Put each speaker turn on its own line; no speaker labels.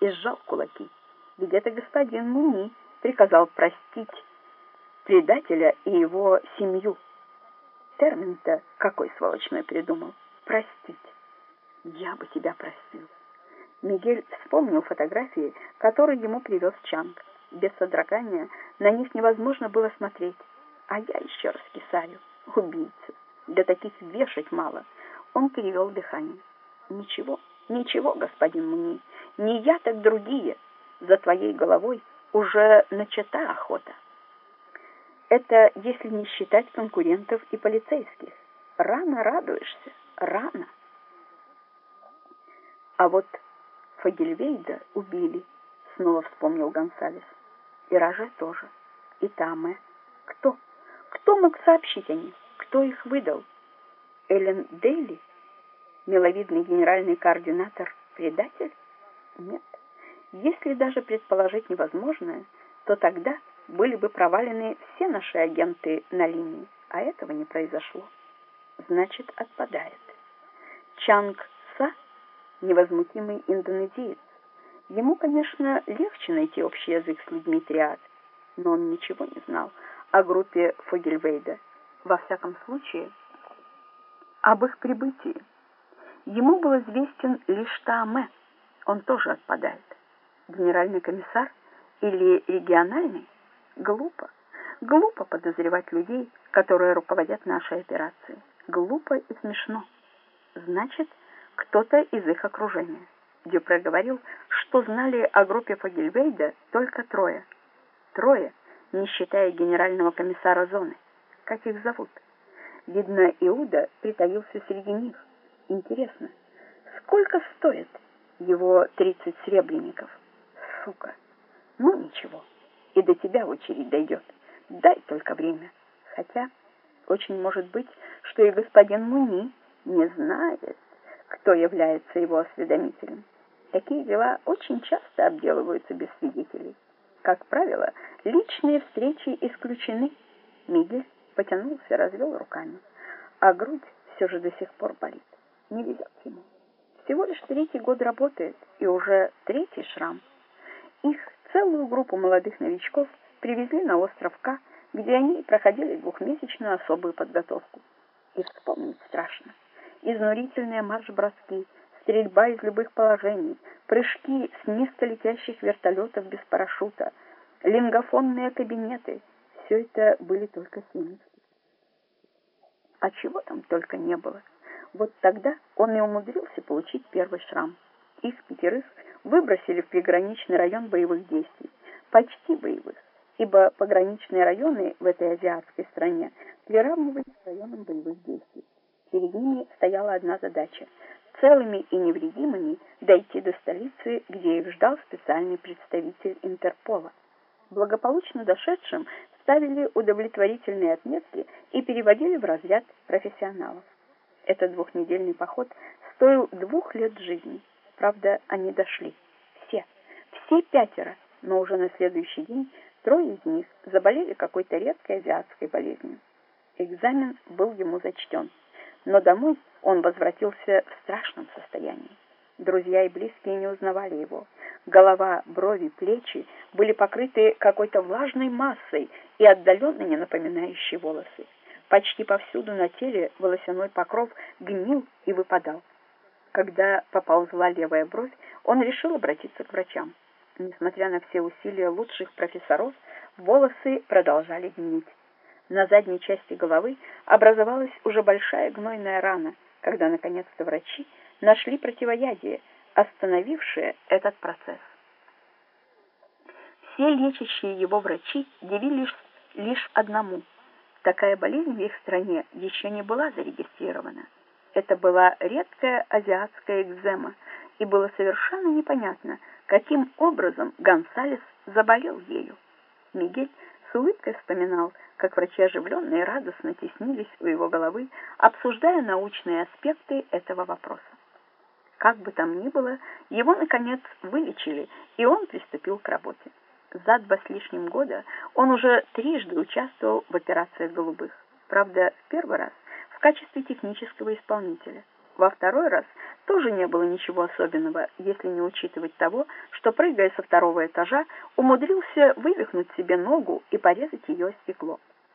и сжал кулаки. Это господин Муни приказал простить предателя и его семью. Термин-то какой сволочной придумал. Простить. Я бы тебя простил. Мигель вспомнил фотографии, которые ему привез Чанг. Без содрогания на них невозможно было смотреть. А я еще раз кисарю. Убийца. Для таких вешать мало. Он перевел дыхание. Ничего, ничего, господин Муни. Не я, так другие. За твоей головой уже начата охота. Это если не считать конкурентов и полицейских. Рано радуешься, рано. А вот Фагельвейда убили, снова вспомнил Гонсалес. И Роже тоже, и Таме. Кто? Кто мог сообщить о них? Кто их выдал? Эллен Дейли? Миловидный генеральный координатор? Предатель? Нет. Если даже предположить невозможное, то тогда были бы провалены все наши агенты на линии, а этого не произошло. Значит, отпадает. Чанг Са — невозмутимый индонезиец. Ему, конечно, легче найти общий язык с людьми триад, но он ничего не знал о группе Фогельвейда. Во всяком случае, об их прибытии. Ему был известен лишь Тааме, он тоже отпадает. Генеральный комиссар или региональный? Глупо. Глупо подозревать людей, которые руководят нашей операцией. Глупо и смешно. Значит, кто-то из их окружения. Дюпре говорил, что знали о группе Фагельвейда только трое. Трое, не считая генерального комиссара зоны. Как их зовут? Видно, Иуда притаился среди них. Интересно, сколько стоит его тридцать сребреников? Сука! Ну ничего, и до тебя очередь дойдет. Дай только время. Хотя, очень может быть, что и господин Муни не знает, кто является его осведомителем. Такие дела очень часто обделываются без свидетелей. Как правило, личные встречи исключены. Мигель потянулся, развел руками, а грудь все же до сих пор болит. Не везет ему. Всего лишь третий год работает, и уже третий шрам. Их целую группу молодых новичков привезли на остров К, где они проходили двухмесячную особую подготовку. И вспомнить страшно. Изнурительные марш-броски, стрельба из любых положений, прыжки с низколетящих вертолетов без парашюта, лингофонные кабинеты — все это были только химики. А чего там только не было. Вот тогда он и умудрился получить первый шрам. Их пятерых выбросили в приграничный район боевых действий, почти боевых, ибо пограничные районы в этой азиатской стране приравнивались к районам боевых действий. Перед ними стояла одна задача – целыми и невредимыми дойти до столицы, где их ждал специальный представитель Интерпола. Благополучно дошедшим ставили удовлетворительные отметки и переводили в разряд профессионалов. Этот двухнедельный поход стоил двух лет жизни. Правда, они дошли. Все. Все пятеро. Но уже на следующий день трое из них заболели какой-то редкой азиатской болезнью. Экзамен был ему зачтен. Но домой он возвратился в страшном состоянии. Друзья и близкие не узнавали его. Голова, брови, плечи были покрыты какой-то влажной массой и отдаленно не напоминающей волосы. Почти повсюду на теле волосяной покров гнил и выпадал. Когда поползла левая бровь, он решил обратиться к врачам. Несмотря на все усилия лучших профессоров, волосы продолжали гнить. На задней части головы образовалась уже большая гнойная рана, когда наконец-то врачи нашли противоядие, остановившее этот процесс. Все лечащие его врачи дивились лишь одному. Такая болезнь в их стране еще не была зарегистрирована. Это была редкая азиатская экзема, и было совершенно непонятно, каким образом Гонсалес заболел ею. Мигель с улыбкой вспоминал, как врачи оживленно и радостно теснились у его головы, обсуждая научные аспекты этого вопроса. Как бы там ни было, его, наконец, вылечили, и он приступил к работе. За два с лишним года он уже трижды участвовал в операциях голубых. Правда, в первый раз в качестве технического исполнителя. Во второй раз тоже не было ничего особенного, если не учитывать того, что, прыгая со второго этажа, умудрился вывихнуть себе ногу и порезать ее стекло.